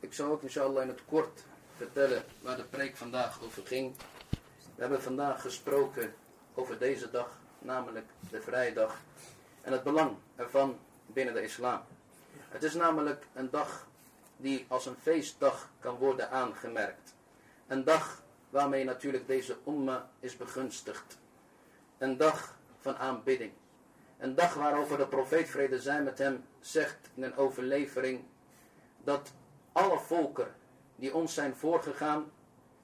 Ik zal ook inshallah in het kort vertellen waar de preek vandaag over ging. We hebben vandaag gesproken over deze dag, namelijk de vrijdag. En het belang ervan binnen de islam. Het is namelijk een dag die als een feestdag kan worden aangemerkt. Een dag waarmee natuurlijk deze umma is begunstigd. Een dag van aanbidding. Een dag waarover de profeet vrede zij met hem zegt in een overlevering dat alle volken die ons zijn voorgegaan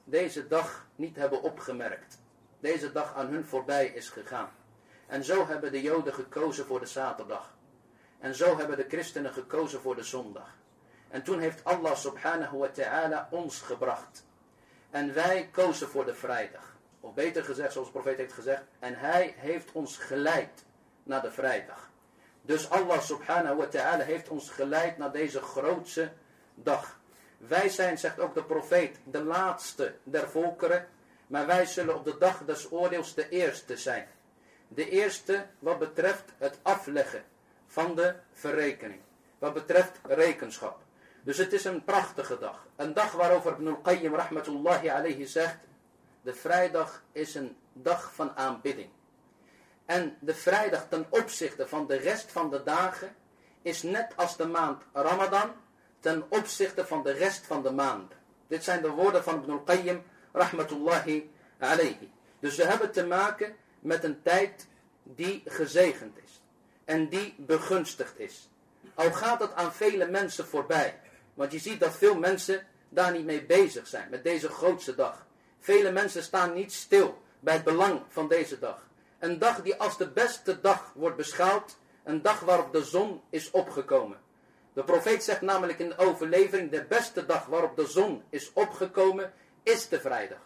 deze dag niet hebben opgemerkt. Deze dag aan hun voorbij is gegaan. En zo hebben de Joden gekozen voor de zaterdag. En zo hebben de christenen gekozen voor de zondag. En toen heeft Allah subhanahu wa ta'ala ons gebracht. En wij kozen voor de vrijdag. Of beter gezegd, zoals de profeet heeft gezegd. En hij heeft ons geleid naar de vrijdag. Dus Allah subhanahu wa ta'ala heeft ons geleid naar deze grootste dag. Wij zijn, zegt ook de profeet, de laatste der volkeren. Maar wij zullen op de dag des oordeels de eerste zijn. De eerste wat betreft het afleggen van de verrekening. Wat betreft rekenschap. Dus het is een prachtige dag. Een dag waarover Ibn al-Qayyim rahmatullahi alayhi zegt. De vrijdag is een dag van aanbidding. En de vrijdag ten opzichte van de rest van de dagen is net als de maand Ramadan ten opzichte van de rest van de maanden. Dit zijn de woorden van Ibn al-Qayyim rahmatullahi alayhi. Dus we hebben te maken met een tijd die gezegend is. En die begunstigd is. Al gaat het aan vele mensen voorbij. Want je ziet dat veel mensen daar niet mee bezig zijn. Met deze grootste dag. Vele mensen staan niet stil bij het belang van deze dag. Een dag die als de beste dag wordt beschouwd. Een dag waarop de zon is opgekomen. De profeet zegt namelijk in de overlevering. De beste dag waarop de zon is opgekomen is de vrijdag.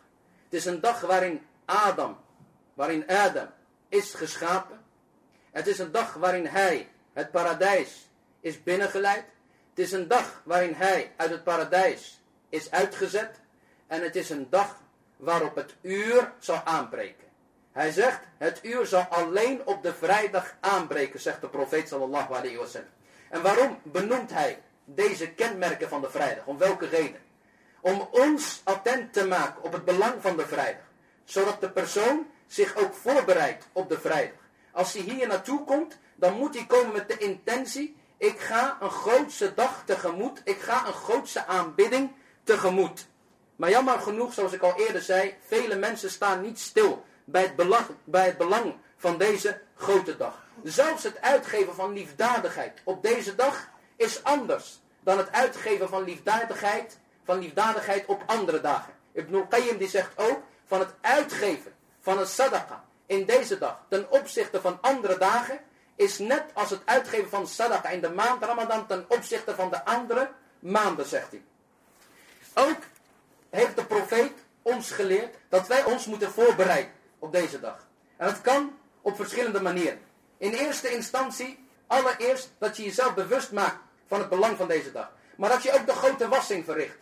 Het is een dag waarin Adam, waarin Adam is geschapen. Het is een dag waarin hij het paradijs is binnengeleid. Het is een dag waarin hij uit het paradijs is uitgezet. En het is een dag waarop het uur zal aanbreken. Hij zegt, het uur zal alleen op de vrijdag aanbreken, zegt de profeet sallallahu alayhi wa sallam. En waarom benoemt hij deze kenmerken van de vrijdag? Om welke reden? Om ons attent te maken op het belang van de vrijdag. Zodat de persoon zich ook voorbereidt op de vrijdag. Als hij hier naartoe komt, dan moet hij komen met de intentie. Ik ga een grootse dag tegemoet. Ik ga een grootse aanbidding tegemoet. Maar jammer genoeg, zoals ik al eerder zei, vele mensen staan niet stil bij het belang, bij het belang van deze grote dag. Zelfs het uitgeven van liefdadigheid op deze dag is anders dan het uitgeven van liefdadigheid, van liefdadigheid op andere dagen. Ibn Qayyim die zegt ook van het uitgeven van een sadaqa in deze dag ten opzichte van andere dagen is net als het uitgeven van sadaqa in de maand Ramadan ten opzichte van de andere maanden, zegt hij. Ook heeft de profeet ons geleerd dat wij ons moeten voorbereiden op deze dag. En dat kan op verschillende manieren. In eerste instantie, allereerst dat je jezelf bewust maakt van het belang van deze dag. Maar dat je ook de grote wassing verricht.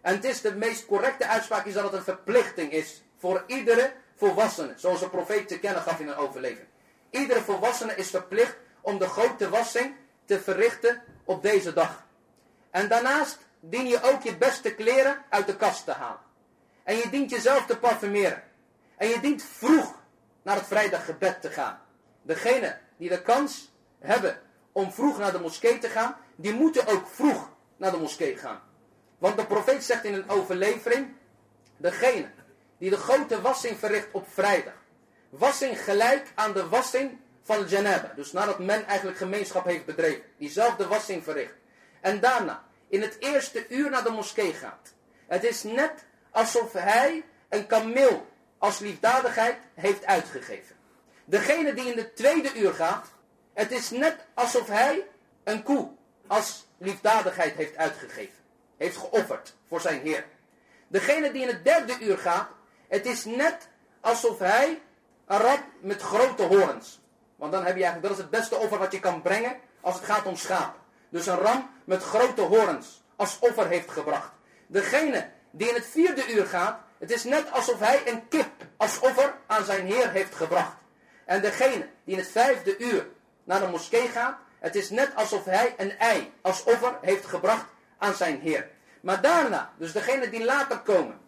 En het is de meest correcte uitspraak is dat het een verplichting is voor iedere volwassene. Zoals de profeet te kennen gaf in een overleving. Iedere volwassene is verplicht om de grote wassing te verrichten op deze dag. En daarnaast dien je ook je beste kleren uit de kast te halen. En je dient jezelf te parfumeren. En je dient vroeg naar het vrijdaggebed te gaan. Degene die de kans hebben om vroeg naar de moskee te gaan, die moeten ook vroeg naar de moskee gaan. Want de profeet zegt in een overlevering, degene die de grote wassing verricht op vrijdag. Wassing gelijk aan de wassing van janaba. Dus nadat men eigenlijk gemeenschap heeft bedreven. Diezelfde wassing verricht. En daarna in het eerste uur naar de moskee gaat. Het is net alsof hij een kameel als liefdadigheid heeft uitgegeven. Degene die in het tweede uur gaat, het is net alsof hij een koe als liefdadigheid heeft uitgegeven. Heeft geofferd voor zijn Heer. Degene die in het derde uur gaat, het is net alsof hij een ram met grote horens. Want dan heb je eigenlijk, dat is het beste offer wat je kan brengen als het gaat om schapen. Dus een ram met grote horens als offer heeft gebracht. Degene die in het vierde uur gaat, het is net alsof hij een kip als offer aan zijn Heer heeft gebracht. En degene die in het vijfde uur naar de moskee gaat, het is net alsof hij een ei als offer heeft gebracht aan zijn Heer. Maar daarna, dus degene die later komen.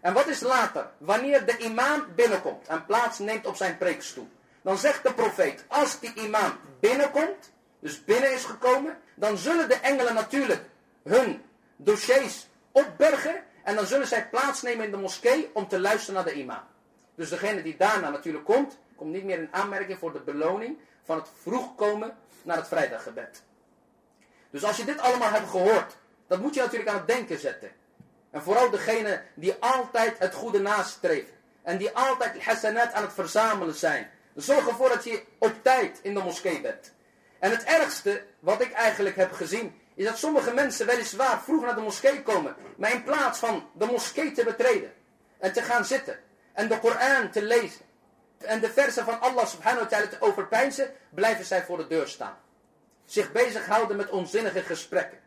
En wat is later? Wanneer de imam binnenkomt en plaats neemt op zijn preekstoel. Dan zegt de profeet, als die imam binnenkomt, dus binnen is gekomen, dan zullen de engelen natuurlijk hun dossiers opbergen en dan zullen zij plaatsnemen in de moskee om te luisteren naar de imam. Dus degene die daarna natuurlijk komt, komt niet meer in aanmerking voor de beloning van het vroeg komen naar het vrijdaggebed. Dus als je dit allemaal hebt gehoord, dat moet je natuurlijk aan het denken zetten. En vooral degene die altijd het goede nastreven. En die altijd hasanat aan het verzamelen zijn. Zorg ervoor dat je op tijd in de moskee bent. En het ergste wat ik eigenlijk heb gezien, is dat sommige mensen weliswaar vroeg naar de moskee komen. Maar in plaats van de moskee te betreden en te gaan zitten en de Koran te lezen en de versen van Allah subhanahu wa ta'ala te overpeinzen, blijven zij voor de deur staan. Zich bezighouden met onzinnige gesprekken.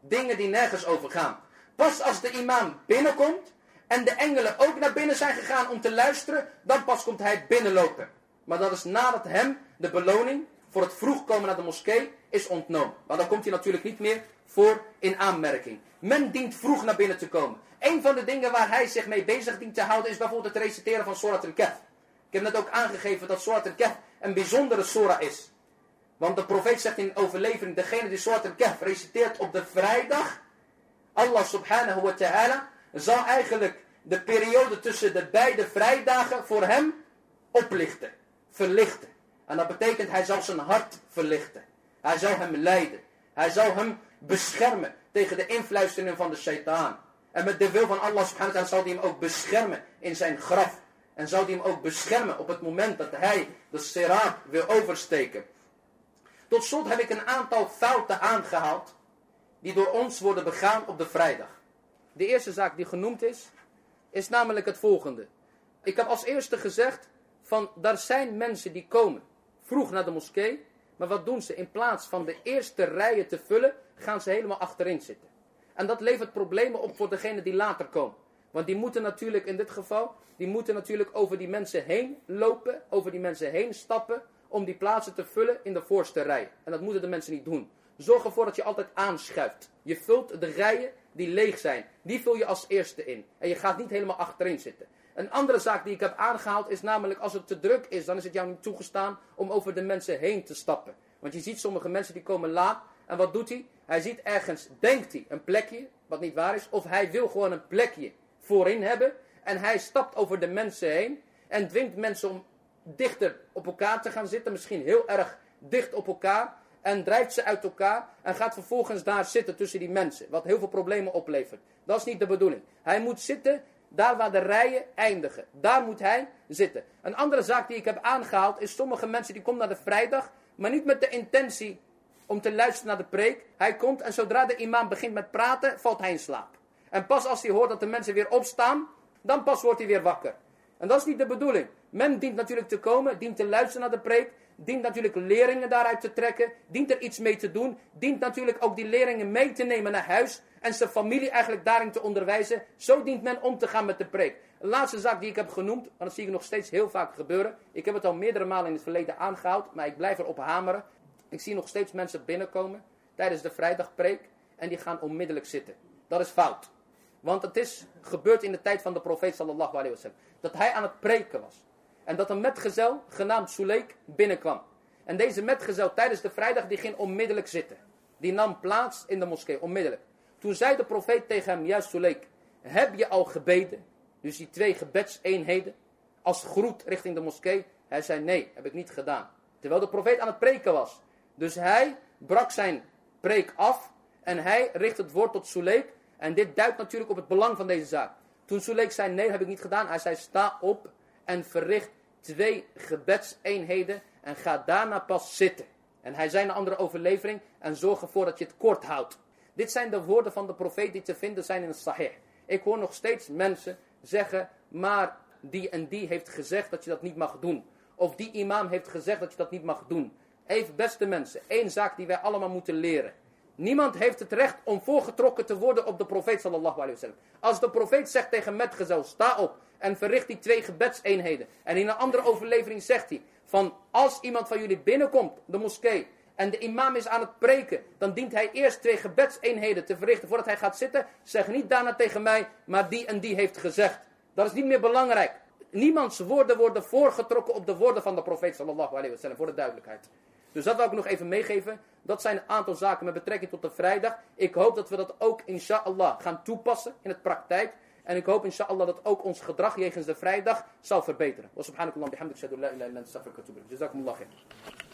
Dingen die nergens over gaan. Pas als de imam binnenkomt en de engelen ook naar binnen zijn gegaan om te luisteren, dan pas komt hij binnenlopen. Maar dat is nadat hem de beloning voor het vroeg komen naar de moskee is ontnomen. Maar dan komt hij natuurlijk niet meer voor in aanmerking. Men dient vroeg naar binnen te komen. Een van de dingen waar hij zich mee bezig dient te houden is bijvoorbeeld het reciteren van Surat al-Kahf. Heb net ook aangegeven dat Surat al-Kahf een bijzondere surah is. Want de profeet zegt in overlevering, degene die Surat al-Kahf reciteert op de vrijdag, Allah subhanahu wa ta'ala zal eigenlijk de periode tussen de beide vrijdagen voor hem oplichten, verlichten. En dat betekent hij zal zijn hart verlichten. Hij zal hem leiden. Hij zal hem beschermen tegen de influisteringen van de shaitaan. En met de wil van Allah subhanahu wa ta'ala zal hij hem ook beschermen in zijn graf. En zal hij hem ook beschermen op het moment dat hij de sirat wil oversteken. Tot slot heb ik een aantal fouten aangehaald die door ons worden begaan op de vrijdag. De eerste zaak die genoemd is, is namelijk het volgende. Ik heb als eerste gezegd van, daar zijn mensen die komen vroeg naar de moskee. Maar wat doen ze? In plaats van de eerste rijen te vullen, gaan ze helemaal achterin zitten. En dat levert problemen op voor degenen die later komen. Want die moeten natuurlijk in dit geval, die moeten natuurlijk over die mensen heen lopen, over die mensen heen stappen, om die plaatsen te vullen in de voorste rij. En dat moeten de mensen niet doen. Zorg ervoor dat je altijd aanschuift. Je vult de rijen die leeg zijn. Die vul je als eerste in. En je gaat niet helemaal achterin zitten. Een andere zaak die ik heb aangehaald is namelijk als het te druk is, dan is het jou niet toegestaan om over de mensen heen te stappen. Want je ziet sommige mensen die komen laat en wat doet hij? Hij ziet ergens, denkt hij, een plekje, wat niet waar is, of hij wil gewoon een plekje voorin hebben en hij stapt over de mensen heen en dwingt mensen om dichter op elkaar te gaan zitten, misschien heel erg dicht op elkaar en drijft ze uit elkaar en gaat vervolgens daar zitten tussen die mensen, wat heel veel problemen oplevert. Dat is niet de bedoeling. Hij moet zitten daar waar de rijen eindigen. Daar moet hij zitten. Een andere zaak die ik heb aangehaald is sommige mensen die komen naar de vrijdag. Maar niet met de intentie om te luisteren naar de preek. Hij komt en zodra de imam begint met praten valt hij in slaap. En pas als hij hoort dat de mensen weer opstaan. Dan pas wordt hij weer wakker. En dat is niet de bedoeling. Men dient natuurlijk te komen, dient te luisteren naar de preek. Dient natuurlijk leringen daaruit te trekken. Dient er iets mee te doen. Dient natuurlijk ook die leringen mee te nemen naar huis en zijn familie eigenlijk daarin te onderwijzen. Zo dient men om te gaan met de preek. Een laatste zaak die ik heb genoemd, want dat zie ik nog steeds heel vaak gebeuren. Ik heb het al meerdere malen in het verleden aangehaald, maar ik blijf erop hameren. Ik zie nog steeds mensen binnenkomen tijdens de vrijdagpreek en die gaan onmiddellijk zitten. Dat is fout. Want het is gebeurd in de tijd van de profeet sallallahu alayhi wasallam. Dat hij aan het preken was. En dat een metgezel genaamd Suleik binnenkwam. En deze metgezel tijdens de vrijdag die ging onmiddellijk zitten. Die nam plaats in de moskee, onmiddellijk. Toen zei de profeet tegen hem, ja Suleik, heb je al gebeden? Dus die twee gebedseenheden, als groet richting de moskee. Hij zei, nee, heb ik niet gedaan. Terwijl de profeet aan het preken was. Dus hij brak zijn preek af en hij richt het woord tot Suleik. En dit duidt natuurlijk op het belang van deze zaak. Toen Suleik zei, nee, heb ik niet gedaan. Hij zei, sta op en verricht twee gebedseenheden en ga daarna pas zitten. En hij zei een andere overlevering en zorg ervoor dat je het kort houdt. Dit zijn de woorden van de profeet die te vinden zijn in het Sahih. Ik hoor nog steeds mensen zeggen, maar die en die heeft gezegd dat je dat niet mag doen. Of die imam heeft gezegd dat je dat niet mag doen. Even beste mensen, één zaak die wij allemaal moeten leren. Niemand heeft het recht om voorgetrokken te worden op de profeet sallallahu alayhi wasallam. Als de profeet zegt tegen metgezel, sta op en verricht die twee gebedseenheden. En in een andere overlevering zegt hij, van als iemand van jullie binnenkomt, de moskee, en de imam is aan het preken, dan dient hij eerst twee gebedseenheden te verrichten voordat hij gaat zitten. Zeg niet daarna tegen mij, maar die en die heeft gezegd. Dat is niet meer belangrijk. Niemands woorden worden voorgetrokken op de woorden van de profeet sallallahu alayhi wa sallam, voor de duidelijkheid. Dus dat wil ik nog even meegeven. Dat zijn een aantal zaken met betrekking tot de vrijdag. Ik hoop dat we dat ook inshallah gaan toepassen in het praktijk. En ik hoop inshallah dat ook ons gedrag jegens de vrijdag zal verbeteren. Wa subhanakallah bihamdik shadu la ilaha illa anta astaghfiruka. Jazakumullah khair.